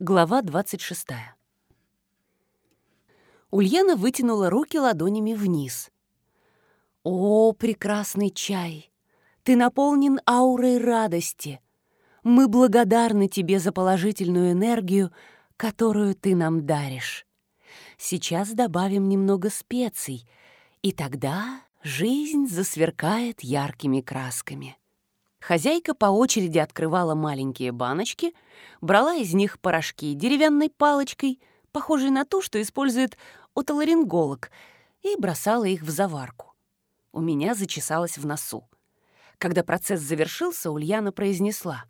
Глава 26. Ульяна вытянула руки ладонями вниз. «О, прекрасный чай! Ты наполнен аурой радости. Мы благодарны тебе за положительную энергию, которую ты нам даришь. Сейчас добавим немного специй, и тогда жизнь засверкает яркими красками». Хозяйка по очереди открывала маленькие баночки, брала из них порошки деревянной палочкой, похожей на ту, что использует отоларинголог, и бросала их в заварку. У меня зачесалось в носу. Когда процесс завершился, Ульяна произнесла.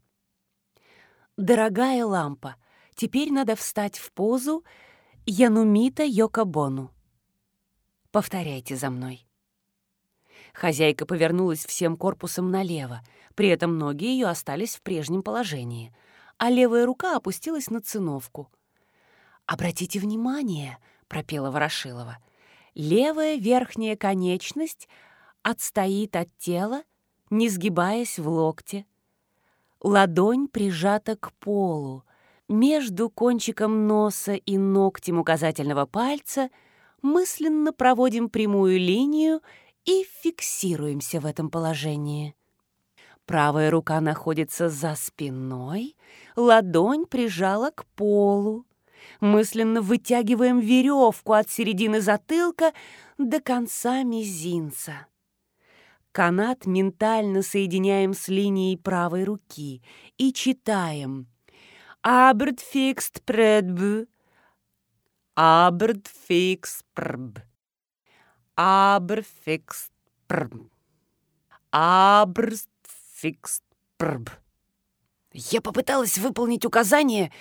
«Дорогая лампа, теперь надо встать в позу Янумита Йокобону. Повторяйте за мной». Хозяйка повернулась всем корпусом налево, при этом ноги ее остались в прежнем положении, а левая рука опустилась на циновку. «Обратите внимание», — пропела Ворошилова, «левая верхняя конечность отстоит от тела, не сгибаясь в локте. Ладонь прижата к полу. Между кончиком носа и ногтем указательного пальца мысленно проводим прямую линию и фиксируемся в этом положении. Правая рука находится за спиной, ладонь прижала к полу. Мысленно вытягиваем веревку от середины затылка до конца мизинца. Канат ментально соединяем с линией правой руки и читаем «Абрд фикст предб», «Абрд фикс прб», «Абр фикст прб», «Абрст фикс прб. Я попыталась выполнить указание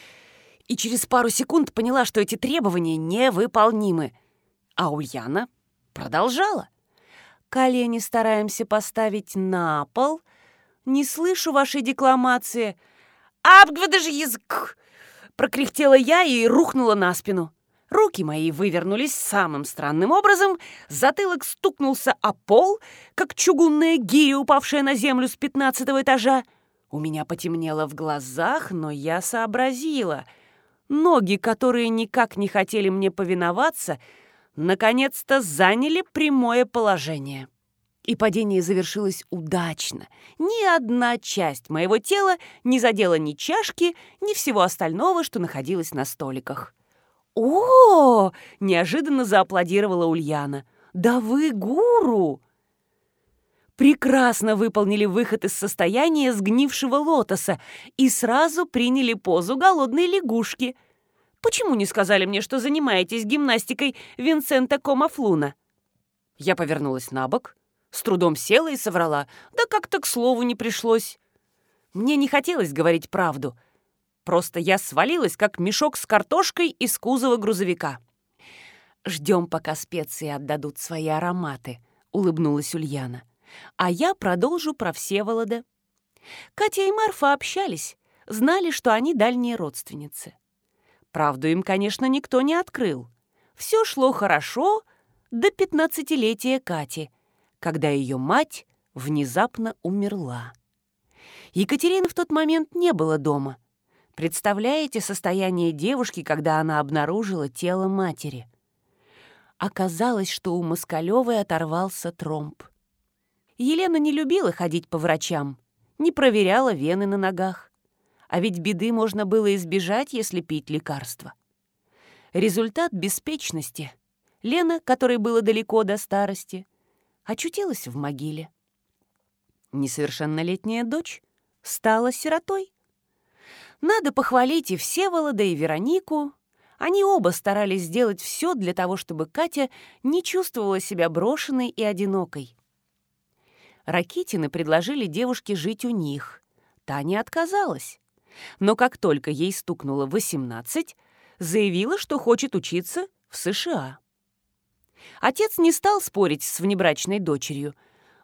и через пару секунд поняла, что эти требования невыполнимы. А Ульяна продолжала. Колени стараемся поставить на пол. Не слышу вашей декламации. «Абгвадыж язык!» Прокряхтела я и рухнула на спину. Руки мои вывернулись самым странным образом, затылок стукнулся о пол, как чугунная гиря, упавшая на землю с пятнадцатого этажа. У меня потемнело в глазах, но я сообразила. Ноги, которые никак не хотели мне повиноваться, наконец-то заняли прямое положение. И падение завершилось удачно. Ни одна часть моего тела не задела ни чашки, ни всего остального, что находилось на столиках. «О!» — неожиданно зааплодировала Ульяна. «Да вы гуру!» Прекрасно выполнили выход из состояния сгнившего лотоса и сразу приняли позу голодной лягушки. Почему не сказали мне, что занимаетесь гимнастикой Винсента Комафлуна? Я повернулась на бок, с трудом села и соврала. Да как-то к слову не пришлось. Мне не хотелось говорить правду — Просто я свалилась, как мешок с картошкой из кузова грузовика. «Ждем, пока специи отдадут свои ароматы», — улыбнулась Ульяна. «А я продолжу про Всеволода». Катя и Марфа общались, знали, что они дальние родственницы. Правду им, конечно, никто не открыл. Все шло хорошо до пятнадцатилетия Кати, когда ее мать внезапно умерла. Екатерины в тот момент не было дома — Представляете состояние девушки, когда она обнаружила тело матери? Оказалось, что у Москалевой оторвался тромб. Елена не любила ходить по врачам, не проверяла вены на ногах. А ведь беды можно было избежать, если пить лекарства. Результат беспечности. Лена, которой было далеко до старости, очутилась в могиле. Несовершеннолетняя дочь стала сиротой. Надо похвалить и Всеволода, и Веронику. Они оба старались сделать все для того, чтобы Катя не чувствовала себя брошенной и одинокой. Ракитины предложили девушке жить у них. Таня отказалась. Но как только ей стукнуло 18, заявила, что хочет учиться в США. Отец не стал спорить с внебрачной дочерью.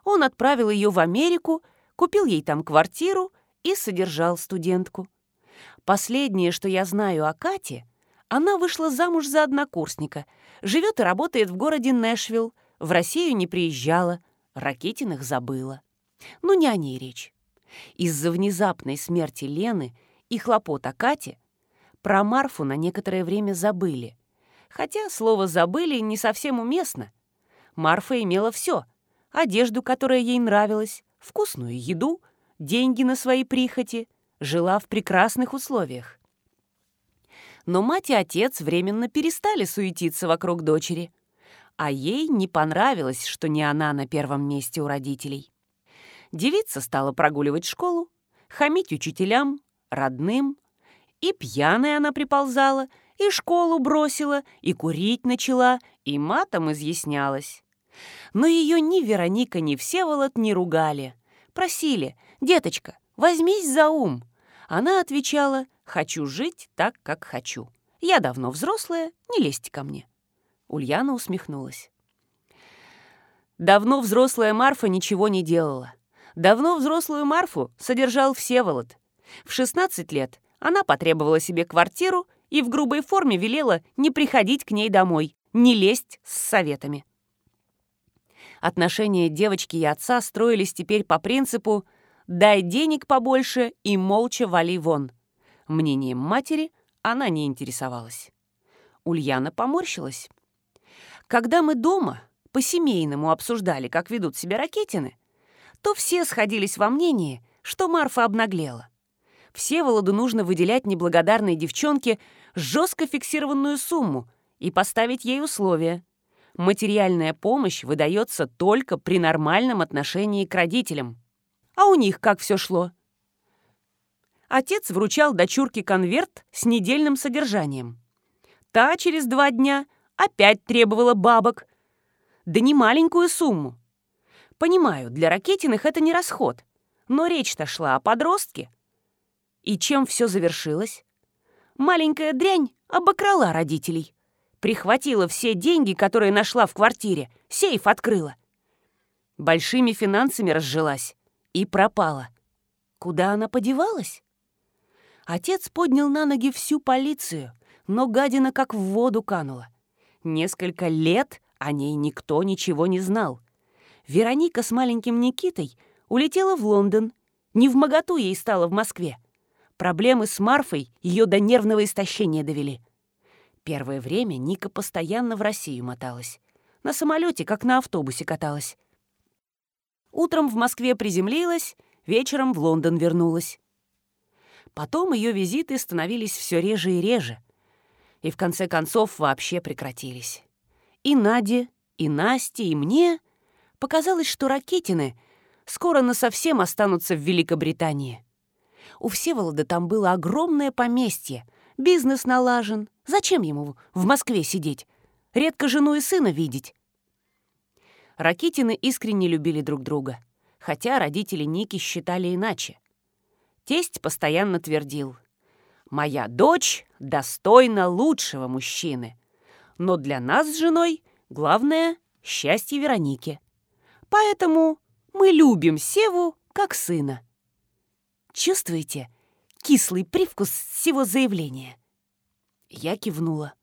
Он отправил ее в Америку, купил ей там квартиру и содержал студентку. Последнее, что я знаю о Кате, она вышла замуж за однокурсника, живет и работает в городе Нэшвилл, в Россию не приезжала, Ракетиных забыла. Но не о ней речь. Из-за внезапной смерти Лены и хлопот о Кате Про Марфу на некоторое время забыли. Хотя слово «забыли» не совсем уместно. Марфа имела все: одежду, которая ей нравилась, вкусную еду, деньги на свои прихоти, жила в прекрасных условиях. Но мать и отец временно перестали суетиться вокруг дочери. А ей не понравилось, что не она на первом месте у родителей. Девица стала прогуливать школу, хамить учителям, родным. И пьяная она приползала, и школу бросила, и курить начала, и матом изъяснялась. Но ее ни Вероника, ни Всеволод не ругали. Просили, «Деточка, возьмись за ум». Она отвечала, «Хочу жить так, как хочу. Я давно взрослая, не лезьте ко мне». Ульяна усмехнулась. Давно взрослая Марфа ничего не делала. Давно взрослую Марфу содержал Всеволод. В 16 лет она потребовала себе квартиру и в грубой форме велела не приходить к ней домой, не лезть с советами. Отношения девочки и отца строились теперь по принципу «дай денег побольше и молча вали вон». Мнением матери она не интересовалась. Ульяна поморщилась. Когда мы дома по-семейному обсуждали, как ведут себя ракетины, то все сходились во мнении, что Марфа обнаглела. Всеволоду нужно выделять неблагодарной девчонке жестко фиксированную сумму и поставить ей условия. Материальная помощь выдается только при нормальном отношении к родителям. А у них как все шло? Отец вручал дочурке конверт с недельным содержанием. Та через два дня опять требовала бабок. Да не маленькую сумму. Понимаю, для Ракетиных это не расход. Но речь-то шла о подростке. И чем все завершилось? Маленькая дрянь обокрала родителей. Прихватила все деньги, которые нашла в квартире, сейф открыла. Большими финансами разжилась и пропала. Куда она подевалась? Отец поднял на ноги всю полицию, но гадина как в воду канула. Несколько лет о ней никто ничего не знал. Вероника с маленьким Никитой улетела в Лондон. Не в моготу ей стало в Москве. Проблемы с Марфой ее до нервного истощения довели. Первое время Ника постоянно в Россию моталась. На самолете, как на автобусе каталась. Утром в Москве приземлилась, вечером в Лондон вернулась. Потом ее визиты становились все реже и реже. И в конце концов вообще прекратились. И Наде, и Насте, и мне — Показалось, что Ракетины скоро насовсем останутся в Великобритании. У Всеволода там было огромное поместье, бизнес налажен. Зачем ему в Москве сидеть? Редко жену и сына видеть. Ракитины искренне любили друг друга, хотя родители Ники считали иначе. Тесть постоянно твердил. «Моя дочь достойна лучшего мужчины. Но для нас с женой главное — счастье Вероники. Поэтому мы любим Севу как сына. Чувствуете кислый привкус всего заявления?» Я кивнула.